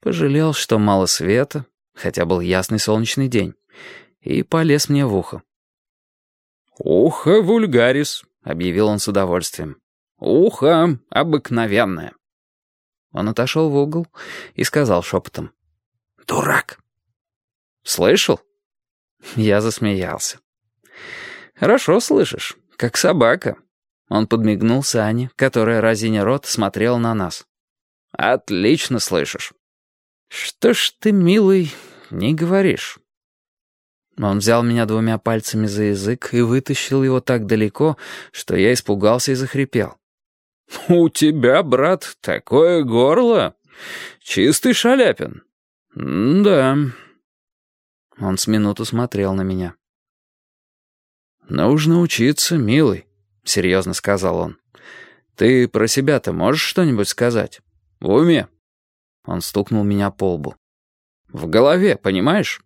Пожалел, что мало света, хотя был ясный солнечный день, и полез мне в ухо. «Ухо вульгарис», — объявил он с удовольствием. «Ухо обыкновенное». Он отошел в угол и сказал шепотом. «Дурак!» «Слышал?» Я засмеялся. «Хорошо слышишь, как собака». Он подмигнул Сане, которая, разиня рот, смотрела на нас. «Отлично слышишь». «Что ж ты, милый, не говоришь?» Он взял меня двумя пальцами за язык и вытащил его так далеко, что я испугался и захрипел. «У тебя, брат, такое горло! Чистый шаляпин!» «Да...» Он с минуту смотрел на меня. «Нужно учиться, милый», — серьезно сказал он. «Ты про себя-то можешь что-нибудь сказать? В уме?» Он стукнул меня по лбу. «В голове, понимаешь?»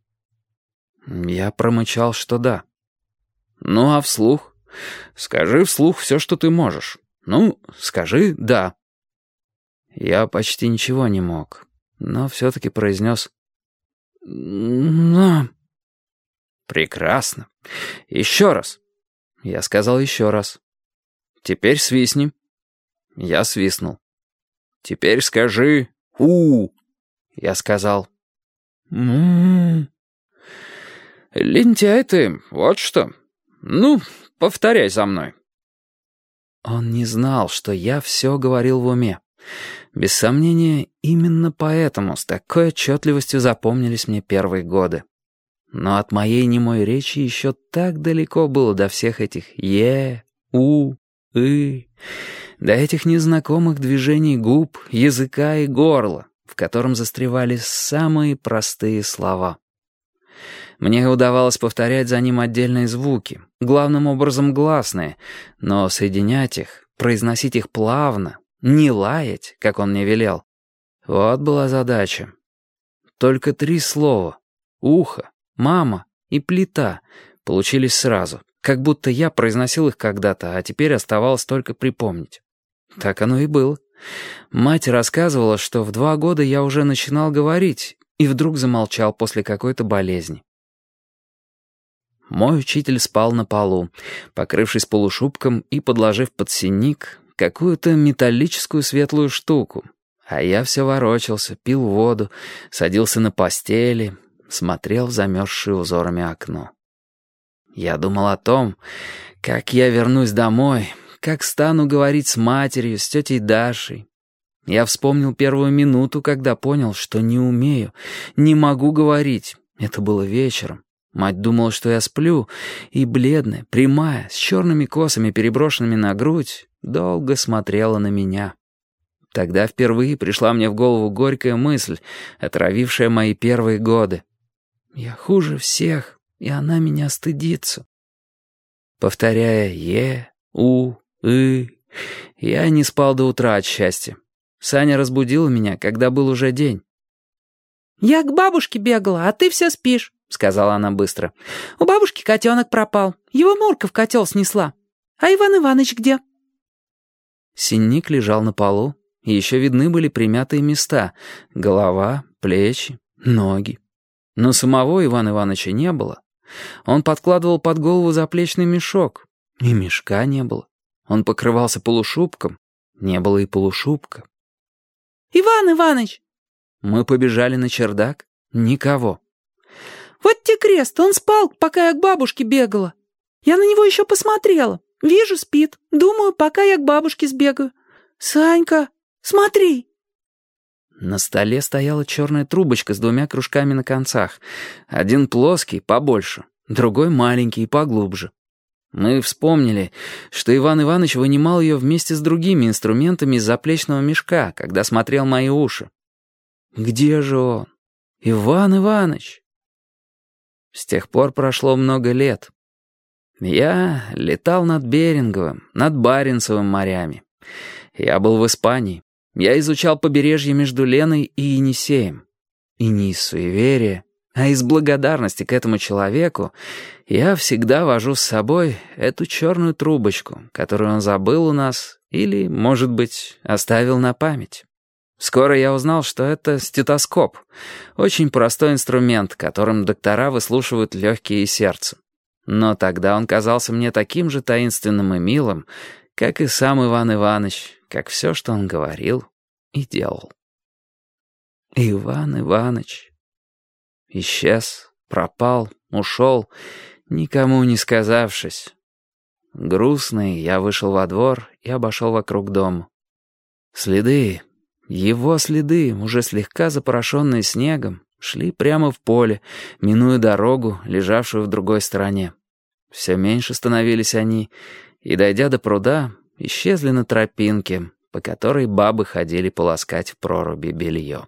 Я промычал, что да. «Ну, а вслух? Скажи вслух все, что ты можешь. Ну, скажи «да». Я почти ничего не мог, но все-таки произнес «да». «Прекрасно. Еще раз». Я сказал еще раз. «Теперь свистни». Я свистнул. «Теперь скажи «у». Я сказал «м-м-м». «Лентяй ты, вот что. Ну, повторяй за мной». Он не знал, что я все говорил в уме. Без сомнения, именно поэтому с такой отчетливостью запомнились мне первые годы. Но от моей немой речи еще так далеко было до всех этих «е», «у», «и», до этих незнакомых движений губ, языка и горла, в котором застревали самые простые слова. Мне удавалось повторять за ним отдельные звуки, главным образом гласные, но соединять их, произносить их плавно, не лаять, как он мне велел. Вот была задача. Только три слова — ухо, мама и плита — получились сразу, как будто я произносил их когда-то, а теперь оставалось только припомнить. Так оно и было. Мать рассказывала, что в два года я уже начинал говорить, и вдруг замолчал после какой-то болезни. Мой учитель спал на полу, покрывшись полушубком и подложив под синик какую-то металлическую светлую штуку. А я все ворочался, пил воду, садился на постели, смотрел в замерзшее узорами окно. Я думал о том, как я вернусь домой, как стану говорить с матерью, с тетей Дашей. Я вспомнил первую минуту, когда понял, что не умею, не могу говорить. Это было вечером. Мать думала, что я сплю, и бледная, прямая, с черными косами, переброшенными на грудь, долго смотрела на меня. Тогда впервые пришла мне в голову горькая мысль, отравившая мои первые годы. Я хуже всех, и она меня стыдится. Повторяя «е», «у», «ы», я не спал до утра от счастья. Саня разбудила меня, когда был уже день. «Я к бабушке бегала, а ты все спишь», — сказала она быстро. «У бабушки котенок пропал. Его Мурка в котел снесла. А Иван Иванович где?» Синник лежал на полу, и еще видны были примятые места — голова, плечи, ноги. Но самого Ивана Ивановича не было. Он подкладывал под голову заплечный мешок, и мешка не было. Он покрывался полушубком, не было и полушубка. «Иван Иванович!» Мы побежали на чердак. Никого. «Вот те крест, он спал, пока я к бабушке бегала. Я на него еще посмотрела. Вижу, спит. Думаю, пока я к бабушке сбегаю. Санька, смотри!» На столе стояла черная трубочка с двумя кружками на концах. Один плоский, побольше, другой маленький и поглубже. Мы вспомнили, что Иван Иванович вынимал ее вместе с другими инструментами из заплечного мешка, когда смотрел мои уши. Где же он? Иван Иванович? С тех пор прошло много лет. Я летал над Беринговым, над Баренцевым морями. Я был в Испании. Я изучал побережье между Леной и Енисеем. И не из суеверия, а из благодарности к этому человеку я всегда вожу с собой эту черную трубочку, которую он забыл у нас или, может быть, оставил на память. Скоро я узнал, что это стетоскоп. Очень простой инструмент, которым доктора выслушивают легкие и сердце. Но тогда он казался мне таким же таинственным и милым, как и сам Иван Иванович, как все, что он говорил и делал. Иван Иванович исчез, пропал, ушел, никому не сказавшись. Грустный, я вышел во двор и обошел вокруг дома. Следы, его следы, уже слегка запорошенные снегом, шли прямо в поле, минуя дорогу, лежавшую в другой стороне. Все меньше становились они, и, дойдя до пруда, исчезли на тропинке, по которой бабы ходили полоскать в проруби белье.